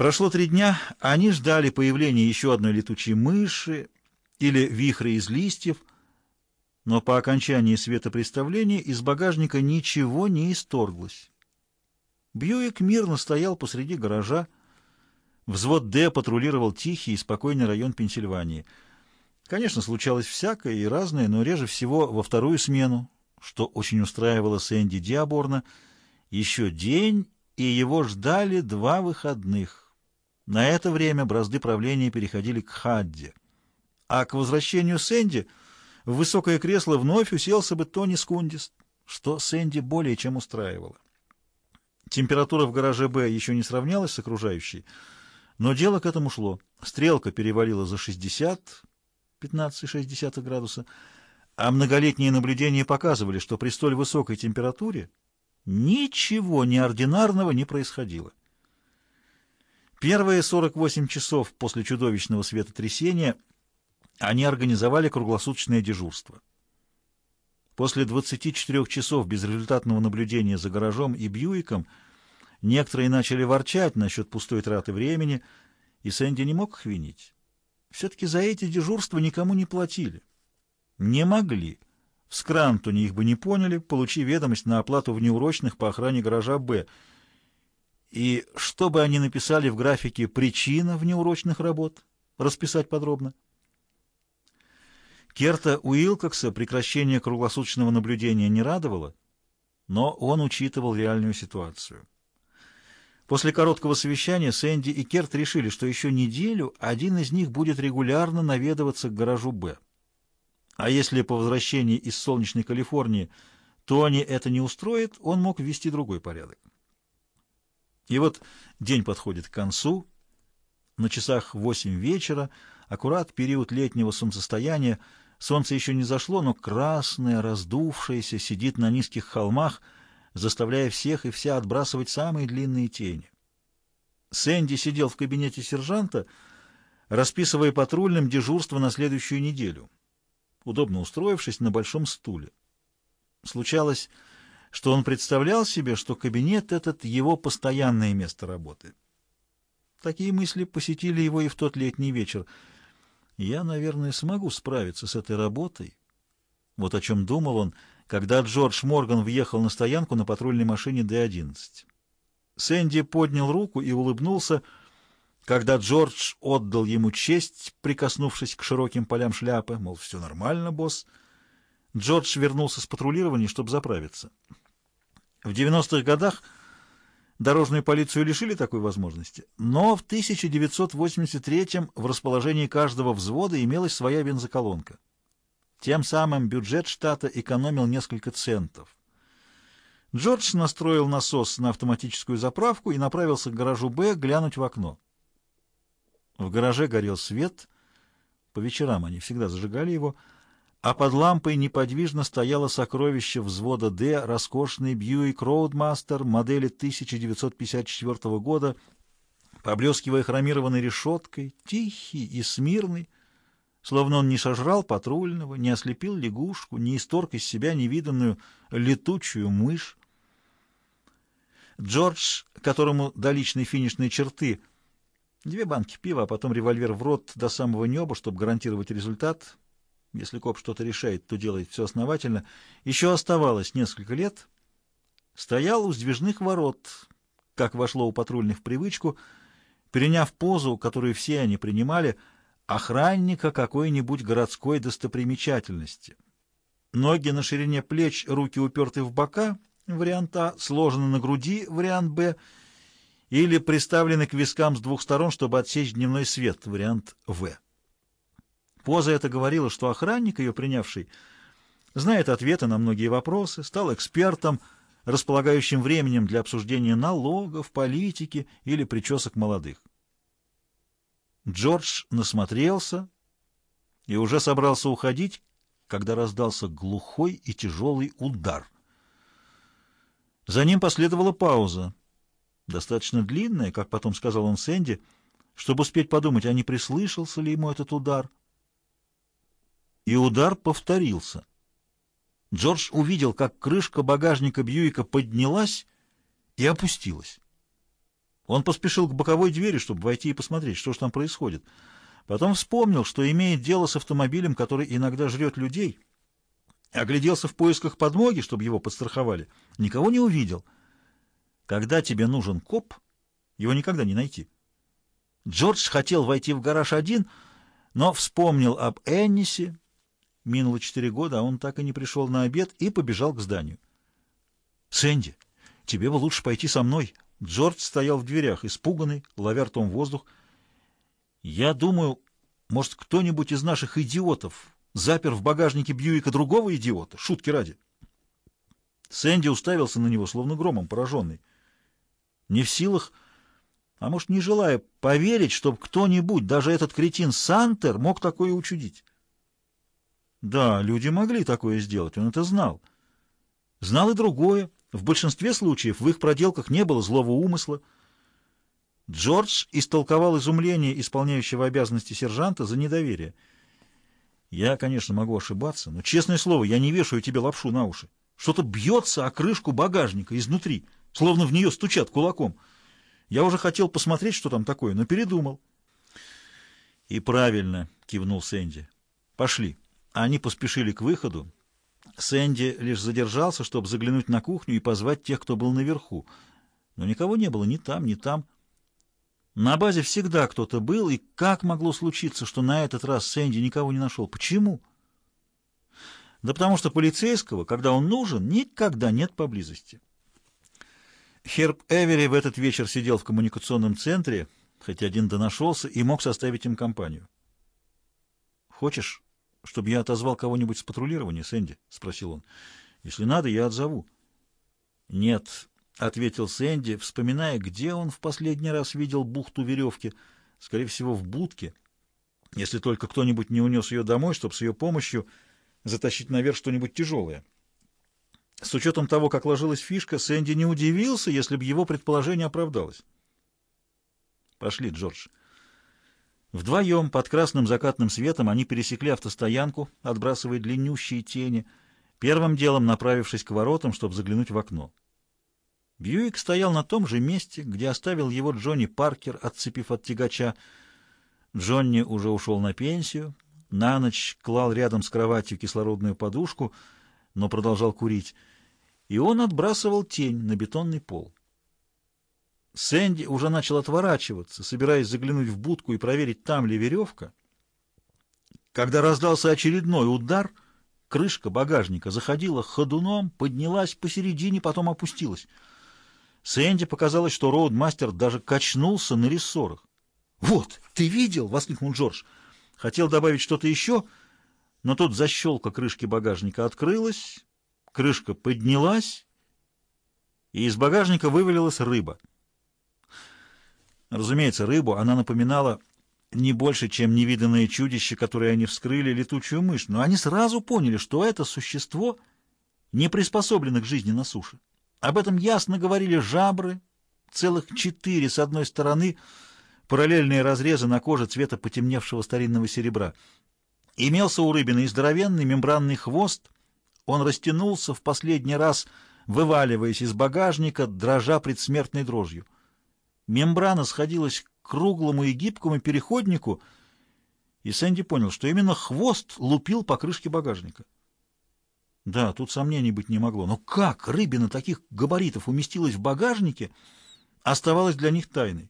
Прошло три дня, они ждали появления еще одной летучей мыши или вихря из листьев, но по окончании светопреставления из багажника ничего не исторглось. Бьюик мирно стоял посреди гаража. Взвод «Д» патрулировал тихий и спокойный район Пенсильвании. Конечно, случалось всякое и разное, но реже всего во вторую смену, что очень устраивало Сэнди Диаборна. Еще день, и его ждали два выходных. На это время бразды правления переходили к Хадде. А к возвращению Сэнди в высокое кресло вновь уселся бы Тони Скундис, что Сэнди более чем устраивало. Температура в гараже «Б» еще не сравнялась с окружающей, но дело к этому шло. Стрелка перевалила за 60, 15,6 градуса, а многолетние наблюдения показывали, что при столь высокой температуре ничего неординарного не происходило. Первые 48 часов после чудовищного светотрясения они организовали круглосуточное дежурство. После 24 часов безрезультатного наблюдения за гаражом и Бьюиком некоторые начали ворчать насчет пустой траты времени, и Сэнди не мог их винить. Все-таки за эти дежурства никому не платили. Не могли. В Скрантоне их бы не поняли, получив ведомость на оплату внеурочных по охране гаража «Б», и что бы они написали в графике «Причина внеурочных работ»? Расписать подробно. Керта Уилкокса прекращение круглосуточного наблюдения не радовало, но он учитывал реальную ситуацию. После короткого совещания Сэнди и Керт решили, что еще неделю один из них будет регулярно наведываться к гаражу «Б». А если по возвращении из солнечной Калифорнии Тони это не устроит, он мог ввести другой порядок. И вот день подходит к концу, на часах восемь вечера, аккурат период летнего солнцестояния, солнце еще не зашло, но красное, раздувшееся, сидит на низких холмах, заставляя всех и вся отбрасывать самые длинные тени. Сэнди сидел в кабинете сержанта, расписывая патрульным дежурство на следующую неделю, удобно устроившись на большом стуле. Случалось, что он представлял себе, что кабинет этот — его постоянное место работы. Такие мысли посетили его и в тот летний вечер. «Я, наверное, смогу справиться с этой работой». Вот о чем думал он, когда Джордж Морган въехал на стоянку на патрульной машине Д-11. Сэнди поднял руку и улыбнулся, когда Джордж отдал ему честь, прикоснувшись к широким полям шляпы, мол, все нормально, босс. Джордж вернулся с патрулирования, чтобы заправиться. В 90-х годах дорожную полицию лишили такой возможности, но в 1983-м в расположении каждого взвода имелась своя бензоколонка. Тем самым бюджет штата экономил несколько центов. Джордж настроил насос на автоматическую заправку и направился к гаражу «Б» глянуть в окно. В гараже горел свет. По вечерам они всегда зажигали его — а под лампой неподвижно стояло сокровище взвода «Д», роскошный Бьюик Роудмастер модели 1954 года, поблескивая хромированной решеткой, тихий и смирный, словно он не сожрал патрульного, не ослепил лягушку, не исторг из себя невиданную летучую мышь. Джордж, которому до личной финишной черты две банки пива, а потом револьвер в рот до самого неба, чтобы гарантировать результат — если коп что-то решает, то делает все основательно. Еще оставалось несколько лет. Стоял у сдвижных ворот, как вошло у патрульных в привычку, переняв позу, которую все они принимали, охранника какой-нибудь городской достопримечательности. Ноги на ширине плеч, руки уперты в бока, вариант А, сложены на груди, вариант Б, или приставлены к вискам с двух сторон, чтобы отсечь дневной свет, вариант В. Поза это говорила, что охранник, ее принявший, знает ответы на многие вопросы, стал экспертом, располагающим временем для обсуждения налогов, политики или причесок молодых. Джордж насмотрелся и уже собрался уходить, когда раздался глухой и тяжелый удар. За ним последовала пауза, достаточно длинная, как потом сказал он Сэнди, чтобы успеть подумать, а не прислышался ли ему этот удар — и удар повторился. Джордж увидел, как крышка багажника Бьюика поднялась и опустилась. Он поспешил к боковой двери, чтобы войти и посмотреть, что же там происходит. Потом вспомнил, что имеет дело с автомобилем, который иногда жрет людей. Огляделся в поисках подмоги, чтобы его подстраховали. Никого не увидел. Когда тебе нужен коп, его никогда не найти. Джордж хотел войти в гараж один, но вспомнил об Эннисе. Минуло четыре года, а он так и не пришел на обед и побежал к зданию. «Сэнди, тебе бы лучше пойти со мной». Джордж стоял в дверях, испуганный, ловя ртом воздух. «Я думаю, может, кто-нибудь из наших идиотов запер в багажнике Бьюика другого идиота, шутки ради?» Сэнди уставился на него, словно громом пораженный. Не в силах, а может, не желая поверить, чтобы кто-нибудь, даже этот кретин Сантер, мог такое учудить. Да, люди могли такое сделать, он это знал. Знал и другое. В большинстве случаев в их проделках не было злого умысла. Джордж истолковал изумление исполняющего обязанности сержанта за недоверие. «Я, конечно, могу ошибаться, но, честное слово, я не вешаю тебе лапшу на уши. Что-то бьется о крышку багажника изнутри, словно в нее стучат кулаком. Я уже хотел посмотреть, что там такое, но передумал». «И правильно», — кивнул Сэнди. «Пошли». Они поспешили к выходу. Сэнди лишь задержался, чтобы заглянуть на кухню и позвать тех, кто был наверху. Но никого не было ни там, ни там. На базе всегда кто-то был, и как могло случиться, что на этот раз Сэнди никого не нашел? Почему? Да потому что полицейского, когда он нужен, никогда нет поблизости. Херб Эвери в этот вечер сидел в коммуникационном центре, хоть один да нашелся, и мог составить им компанию. «Хочешь, чтобы я отозвал кого-нибудь с патрулирования, Сэнди?» — спросил он. «Если надо, я отзову». «Нет», — ответил Сэнди, вспоминая, где он в последний раз видел бухту веревки. Скорее всего, в будке, если только кто-нибудь не унес ее домой, чтобы с ее помощью затащить наверх что-нибудь тяжелое. С учетом того, как ложилась фишка, Сэнди не удивился, если бы его предположение оправдалось. «Пошли, Джордж». Вдвоем под красным закатным светом они пересекли автостоянку, отбрасывая длиннющие тени, первым делом направившись к воротам, чтобы заглянуть в окно. Бьюик стоял на том же месте, где оставил его Джонни Паркер, отцепив от тягача. Джонни уже ушел на пенсию, на ночь клал рядом с кроватью кислородную подушку, но продолжал курить, и он отбрасывал тень на бетонный пол. Сэнди уже начал отворачиваться, собираясь заглянуть в будку и проверить, там ли веревка. Когда раздался очередной удар, крышка багажника заходила ходуном, поднялась посередине, потом опустилась. Сэнди показалось, что роудмастер даже качнулся на рессорах. «Вот, ты видел?» — воскликнул Джордж. Хотел добавить что-то еще, но тут защелка крышки багажника открылась, крышка поднялась, и из багажника вывалилась рыба — Разумеется, рыбу она напоминала не больше, чем невиданное чудище, которое они вскрыли, летучую мышь, но они сразу поняли, что это существо не приспособлено к жизни на суше. Об этом ясно говорили жабры, целых четыре с одной стороны, параллельные разрезы на коже цвета потемневшего старинного серебра. Имелся у рыбины и здоровенный мембранный хвост, он растянулся в последний раз, вываливаясь из багажника, дрожа предсмертной дрожью. Мембрана сходилась к круглому и гибкому переходнику, и Сэнди понял, что именно хвост лупил по крышке багажника. Да, тут сомнений быть не могло. Но как рыбина таких габаритов уместилась в багажнике, оставалось для них тайной.